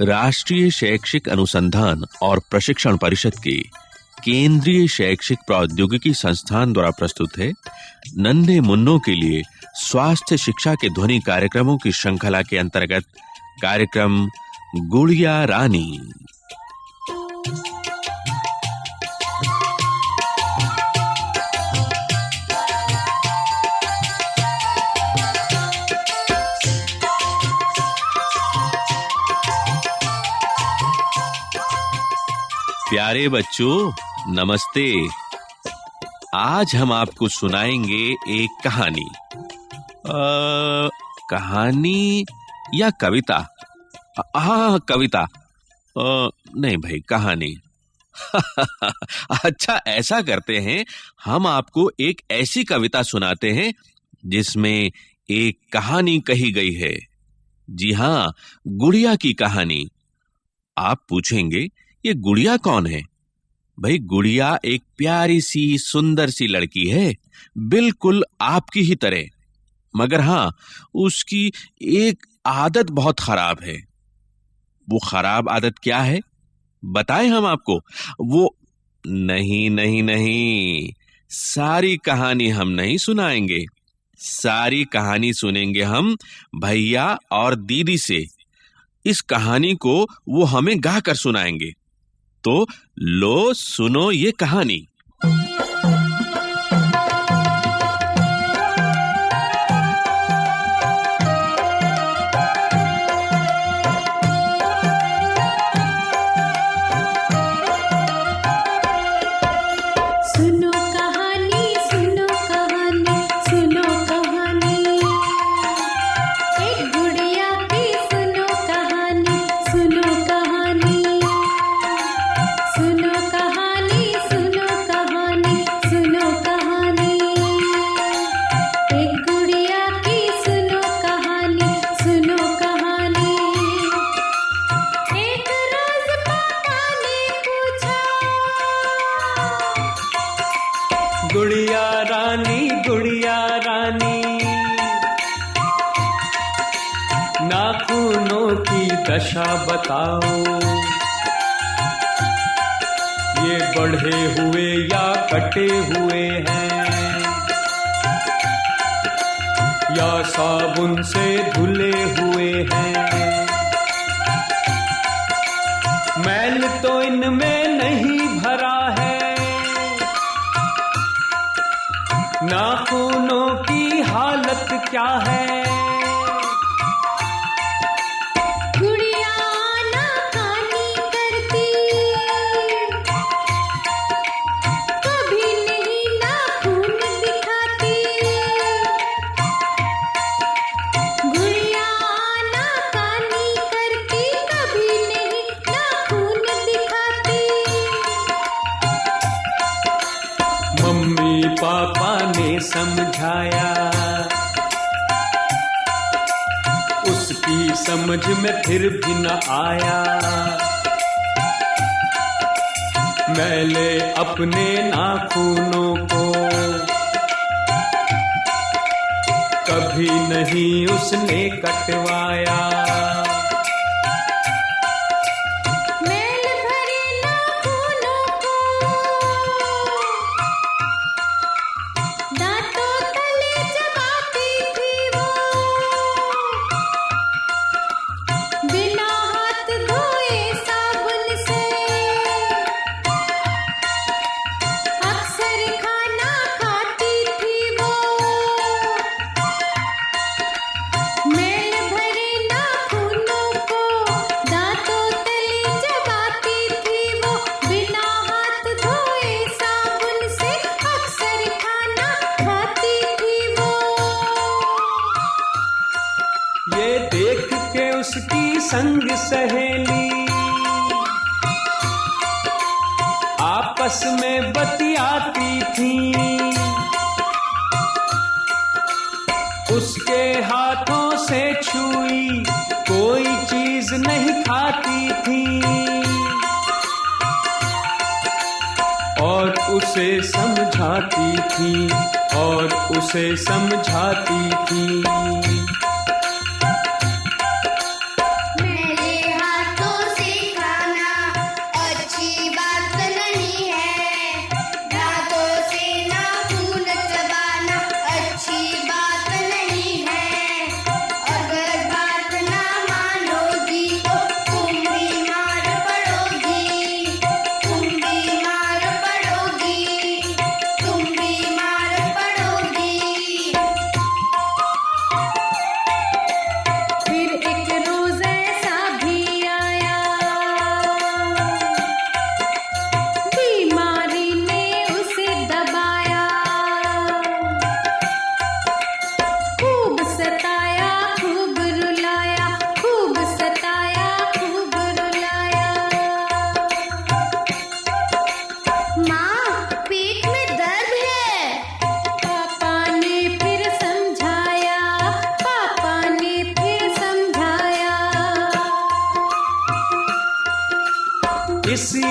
राष्ट्रीय शैक्षिक अनुसंधान और प्रशिक्षण परिषद के केंद्रीय शैक्षिक प्रौद्योगिकी संस्थान द्वारा प्रस्तुत है। नन्हे मुन्नों के लिए स्वास्थ्य शिक्षा के ध्वनि कार्यक्रमों की श्रृंखला के अंतर्गत कार्यक्रम गुड़िया रानी। प्यारे बच्चों नमस्ते। आज हम आपको सुनाएँगे एक कहानी। आ, कहानी या कविता? हाँ कविता। आ, नहीं भाई कहानी। अच्छा ऐसा करते हैं हम आपको एक ऐसी कविता सुनाते हैं जिसमें एक कहानी कही गई है। जी हाँ गुड़िया की कहानी। आप पूछेंगे ये गुड़िया कौन है? भाई, गुड़िया एक प्यारी सी, सुंदर सी लड़की है, बिल्कुल आपकी ही तरह। मगर हाँ उसकी एक आदत बहुत खराब है। वो खराब आदत क्या है? बताएँ हम आपको। वो, नहीं नहीं नहीं, सारी कहानी हम नहीं सुनाएँगे। सारी कहानी सुनेंगे हम भैया और दीदी से। इस कहानी को वो हमें गा कर सुनाएँगे। तो लो सुनो ये कहानी। गुड़िया रानी गुड़िया रानी। नाखूनों की दशा बताओ ये बढ़े हुए या कटे हुए हैं? या साबुन से धुले हुए हैं? मैल तो इनमें नाखूनों की हालत क्या है? पापा ने समझाया। उसकी समझ में फिर भी न आया। मैले अपने नाखूनों को कभी नहीं उसने कटवाया। संग सहेली। आपस में बतियाती थी। उसके हाथों से छुई कोई चीज़ नहीं खाती थी। और उसे समझाती थी, और उसे समझाती थी। इसीलिए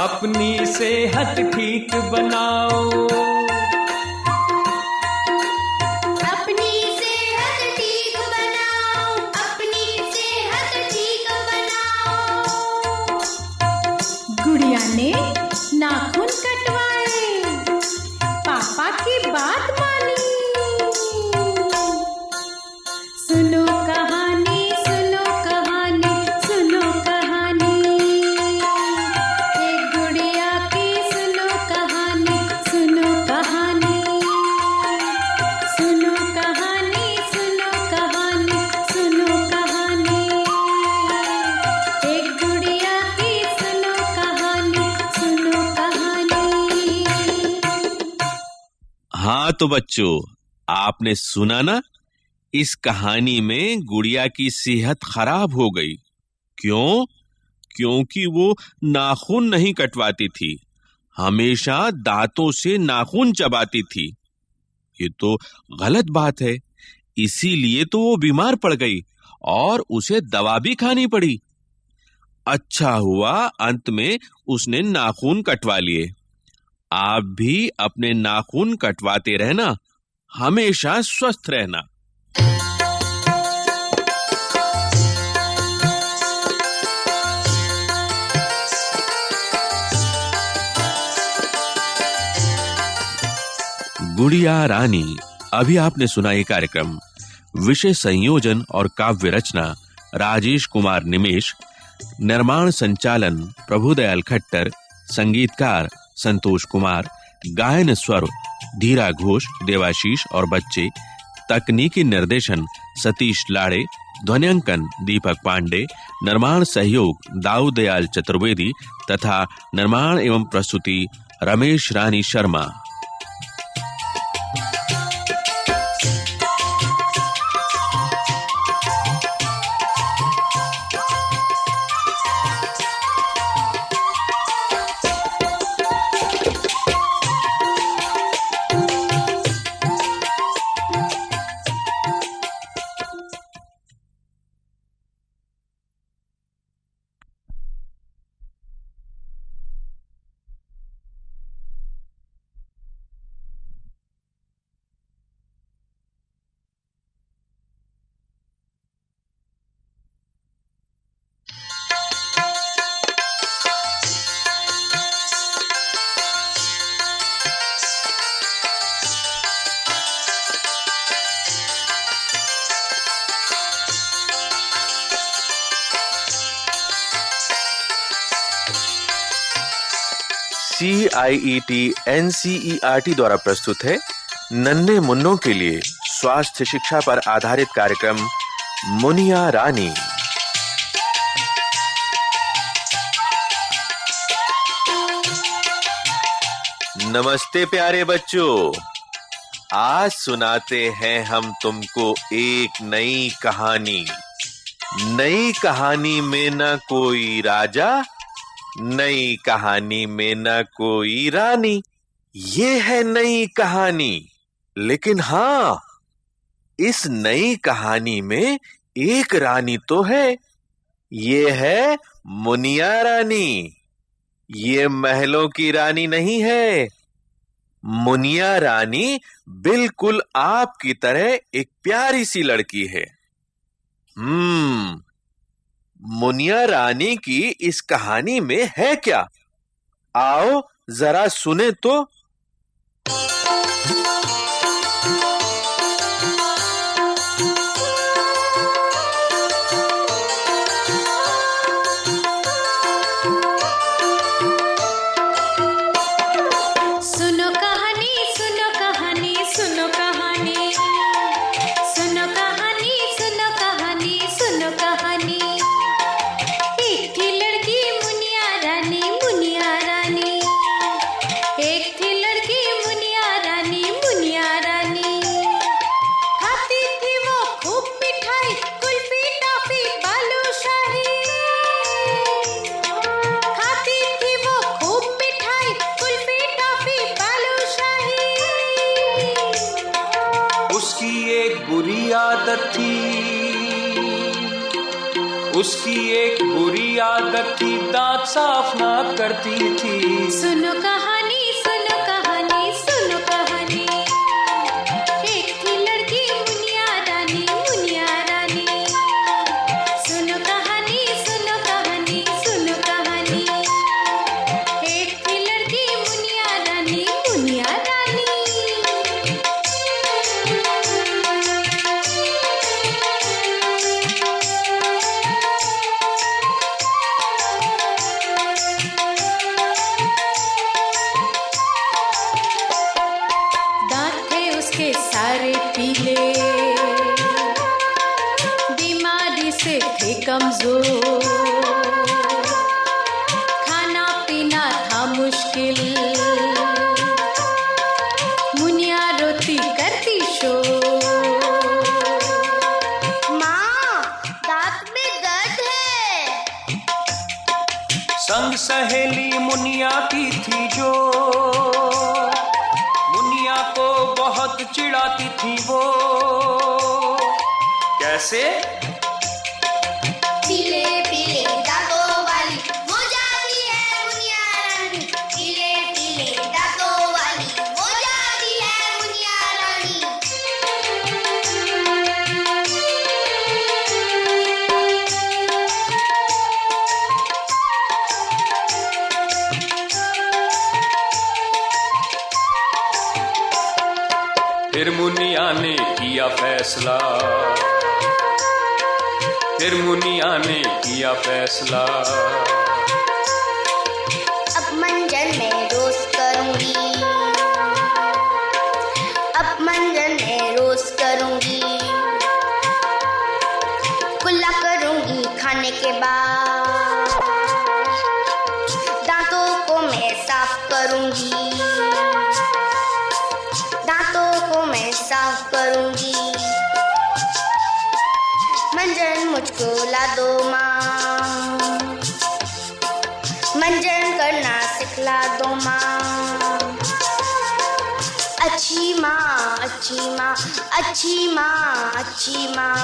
अपनी सेहत ठीक बनाओ। तो बच्चों, आपने सुना ना? इस कहानी में गुड़िया की सेहत खराब हो गई। क्यों? क्योंकि वो नाखून नहीं कटवाती थी। हमेशा दांतों से नाखून चबाती थी। ये तो गलत बात है। इसीलिए तो वो बीमार पड़ गई और उसे दवा भी खानी पड़ी। अच्छा हुआ अंत में उसने नाखून कटवा लिए। आप भी अपने नाखून कटवाते रहना। हमेशा स्वस्थ रहना। गुड़िया रानी, अभी आपने सुना ये कार्यक्रम। विषय संयोजन और काव्य रचना, राजेश कुमार निमेश। निर्माण संचालन, प्रभुदयाल खट्टर। संगीतकार संतोष कुमार, गायन स्वर धीरा घोष, देवाशीष और बच्चे, तकनीकी निर्देशन, सतीश लाड़े, ध्वनियांकन, दीपक पांडे, निर्माण सहयोग, दाऊदयाल चतुर्वेदी तथा निर्माण एवं प्रस्तुति, Ramesh Rani Sharma. C I E T N C E R T द्वारा प्रस्तुत है। नन्हे मुन्नों के लिए स्वास्थ्य शिक्षा पर आधारित कार्यक्रम, मुनिया रानी। नमस्ते प्यारे बच्चों। आज सुनाते हैं हम तुमको एक नई कहानी। नई कहानी में न कोई राजा नई कहानी में न कोई रानी। ये है नई कहानी। लेकिन हाँ इस नई कहानी में एक रानी तो है। ये है मुनिया रानी। ये महलों की रानी नहीं है। मुनिया रानी बिल्कुल आपकी तरह एक प्यारी सी लड़की है। हम्म मुनिया रानी की इस कहानी में है क्या? आओ जरा सुने तो। दांत साफ़ ना करती थी। सुनो कहानी। सहेली मुनिया की थी जो। मुनिया को बहुत चिढ़ाती थी वो। कैसे? फिर मुनिया ने किया फैसला। फिर मुनिया ने किया फैसला। अब मंजन में रोज करूँगी। अब मंजन में रोज करूँगी। कुल्ला करूँगी खाने के बाद। दांतों को मैं साफ़ करूँगी। साफ़ करूँगी। मंजन मुझको ला दो माँ। मंजन करना सिखला दो माँ। अच्छी माँ अच्छी माँ अच्छी माँ अच्छी माँ।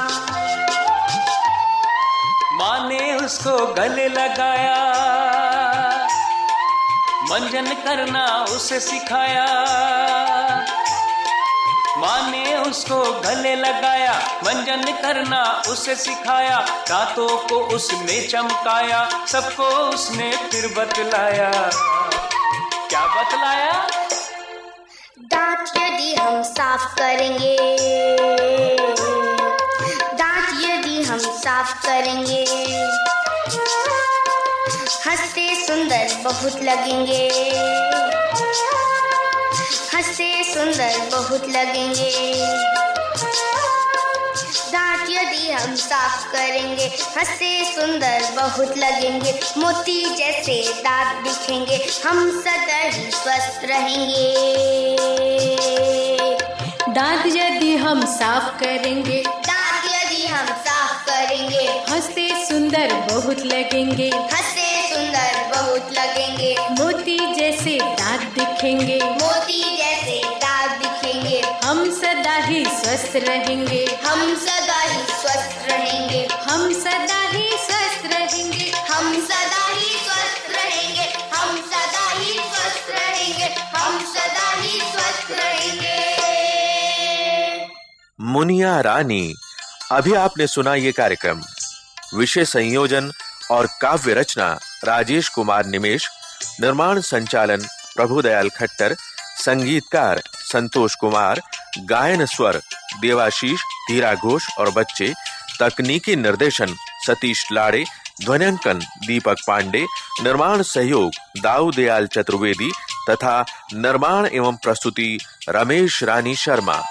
माँ ने उसको गले लगाया। मंजन करना उसे सिखाया। माँ ने उसको गले लगाया मंजन करना उसे सिखाया दांतों को उसने चमकाया, सबको उसने फिर बतलाया। क्या बतलाया? दांत यदि हम साफ़ करेंगे, दांत यदि हम साफ़ करेंगे, हँसते सुंदर बहुत लगेंगे। सुंदर बहुत लगेंगे। दांत यदि हम साफ़ करेंगे हँसते सुंदर बहुत लगेंगे। मोती जैसे दांत दिखेंगे हम सदा ही स्वस्थ रहेंगे। दांत यदि हम साफ़ करेंगे दांत यदि हम साफ़ करेंगे। हँसते सुंदर बहुत लगेंगे। हँसते सुंदर बहुत लगेंगे। मोती जैसे दांत दिखेंगे। स्वस्थ रहेंगे। हम सदा ही स्वस्थ रहेंगे। हम सदा ही स्वस्थ रहेंगे। हम सदा ही स्वस्थ रहेंगे। हम सदा ही स्वस्थ रहेंगे। हम सदा ही स्वस्थ रहेंगे। मुनिया रानी, अभी आपने सुना ये कार्यक्रम। विषय संयोजन और काव्य रचना राजेश कुमार निमेश, निर्माण संचालन प्रभुदयाल खट्टर, संगीतकार संतोष कुमार, गायन स्वर, देवाशीष, धीरा घोष और बच्चे, तकनीकी निर्देशन, सतीश लाड़े ध्वनियांकन दीपक पांडे, निर्माण सहयोग, दाऊ दयाल चतुर्वेदी तथा निर्माण एवं प्रस्तुति, रमेश रानी शर्मा।